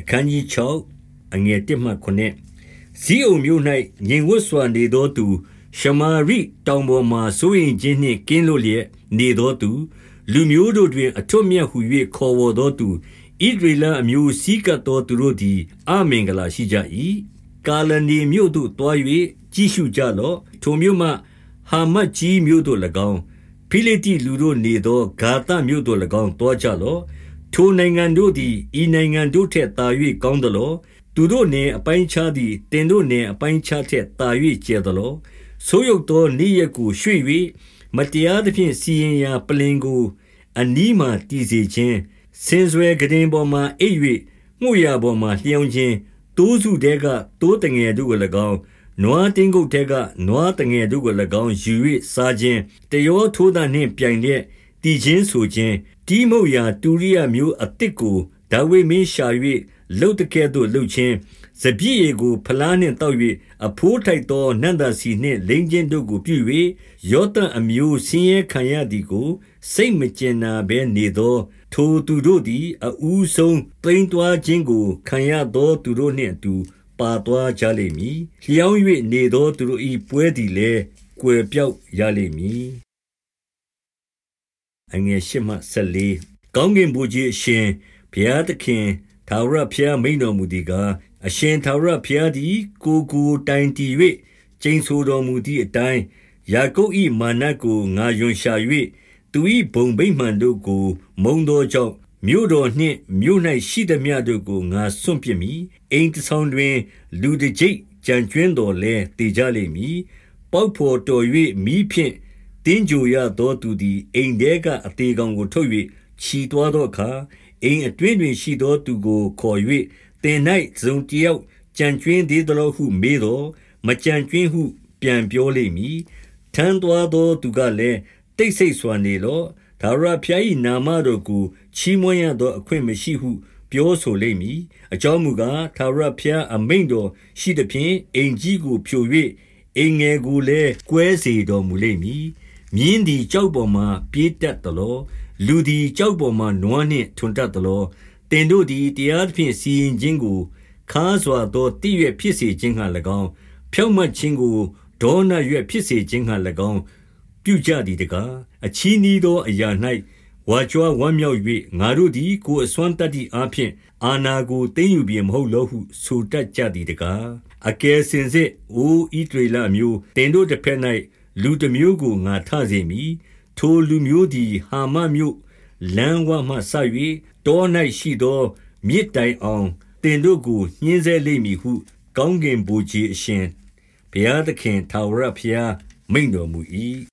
အခန်းကြီး6အငယ်1မှ9ဇီးအုံမြို့၌ငြိမ်ဝတ်စွာနေသောသူ ရှမာရိတောင်ပေါ်မှစိုးရင်ခြင်းနှင့်ကင်းလို့လျက်နေသောသူ လူမျိုးတို့တွင် အထွတ်မြတ်ဟု၍ခေါ်ဝေါ်သောသူဣဒရေလအမျိုးစည်းကပ်သောသူတို့သည် အမင်္ဂလာရှိကြ၏ကာလနေမြို့သို့တွား၍ကြည့်ရှုကြလော့ထိုမြို့မှဟာမတ်ကြီးမြို့သို့၎င်းဖိလိတိလူတို့နေသောဂါသမြို့သို့၎င်းတွားကြလော့ ထိုနိုင်ငံတို့သည် ဤနိုင်ငံတို့ထက်သာ၍ကောင်းသလော။သူတို့နယ်အပိုင်းအခြားသည် သင်တို့နယ်အပိုင်းအခြားထက်သာ၍ကျယ်သလော။ဆိုးယုတ်သောနေ့ရက်ကို ရွှေ့၍မတရားသဖြင့် စီရင်ရာပလ္လင်ကို အနီးမှာတည်စေခြင်း၊ဆင်စွယ်ခုတင်ပေါ်မှာ အိပ်၍မွေ့ရာပေါ်မှာ လျောင်းခြင်း၊သိုးစုထဲက သိုးသငယ်တို့ကို၎င်း၊နွားတင်းကုပ်ထဲက နွားသငယ်တို့ကို၎င်း ယူ၍စားခြင်း၊တယောထိုးသံနှင့်ပြိုင်လျက် သီချင်းဆိုခြင်း၊ တီးမှုတ်ရာတုရိယာမျိုးအသစ်ကိုဒါဝိဒ်မင်းရှာ၍လုပ်သကဲ့သို့လုပ်ခြင်း၊စပျစ်ရည်ကိုဖလားနှင့်သောက်၍အဘိုးထိုက်သောနံ့သာဆီနှင့်လိမ်းခြင်းတို့ကိုပြု၍ယောသပ်အမျိုးဆင်းရဲခံရသည်ကို စိတ်မကြင်နာဘဲနေသော ထိုသူတို့သည်အဦးဆုံးသိမ်းသွားခြင်းကိုခံရသောသူတို့နှင့်အတူပါသွားကြလိမ့်မည်။လျောင်း၍နေသောသူတို့၏ပွဲသည်လည်းကွယ်ပျောက်ရလိမ့်မည်။ 8ကောင်းကင်ဗိုလ်ခြေအရှင်ဘုရားသခင်ထာဝရဘုရားမိန့်တော်မူသည်ကား၊အရှင်ထာဝရဘုရားသည် ကိုယ်ကိုတိုင်တည်၍ကျိန်ဆိုတော်မူသည်အတိုင်း၊ယာကုပ်၏မာနကိုငါရွံရှာ၍သူ၏ဘုံဗိမာန်တို့ကို မုန်းသောကြောင့်၊မြို့တော်နှင့်မြို့၌ရှိသမျှတို့ကိုငါစွန့်ပစ်မည်။အိမ်တဆောင်တွင် လူတကျိပ်ကျန်ကြွင်းသော်လည်းသေကြလိမ့်မည်။ပေါက်ဘော်တော်၍မီးဖြင့် သင်္ဂြိုဟ်ရသောသူသည်အိမ်ထဲကအသေကောင်ကိုထုတ်၍ချီသွားသောအခါ၊အိမ်အတွင်းတွင်ရှိသောသူကိုခေါ်၍၊သင်၌တစုံတယောက်ကျန်ကြွင်းသေးသလောဟုမေးသော်၊မကျန်ကြွင်းဟု ပြန်ပြောလိမ့်မည်။ထမ်းသွားသောသူကလည်း၊တိတ်ဆိတ်စွာနေလော့။ထာဝရဘုရား၏နာမတော်ကိုချီးမွမ်းရသော အခွင့်မရှိဟု ပြောဆိုလိမ့်မည်။အကြောင်းမူကား၊ထာဝရဘုရားအမိန့်တော်ရှိသဖြင့်အိမ်ကြီးကိုဖြို၍အိမ်ငယ်ကိုလည်းကွဲစေတော်မူလိမ့်မည် မြင်းသည်ကျောက်ပေါ်မှာပြေးတတ်သလော။လူသည်ကျောက်ပေါ်မှာနွားနှင့်ထွန်တတ်သလော။သင်တို့သည်တရားသဖြင့်စီရင်ခြင်းကိုခါးစွာသောသစ်ရွက်ဖြစ်စေခြင်းငှါ၎င်း၊ဖြောင့်မတ်ခြင်းကိုဒေါနရွက်ဖြစ်စေခြင်းငှါ၎င်းပြုကြသည်တကား။အချည်းနှီးသောအရာ၌ဝါကြွားဝမ်းမြောက်၍၊ငါတို့သည်ကိုယ်အစွမ်းသတ္တိအားဖြင့်အာဏာကိုသိမ်းယူပြီမဟုတ်လောဟုဆိုတတ်ကြသည်တကား။အကယ်စင်စစ်အိုဣသရေလအမျိုး၊သင်တို့တဘက်၌ လူတမျိုးကိုငါထစေမည်။ထိုလူမျိုးသည် ဟာမတ်မြို့လမ်းဝမှစ၍တော၌ရှိသော မြစ်တိုင်အောင်သင်တို့ကိုညှဉ်းဆဲလိမ့်မည်ဟု ကောင်းကင်ဗိုလ်ခြေအရှင်ဘုရားသခင်ထာဝရဘုရားမိန့်တော်မူ၏။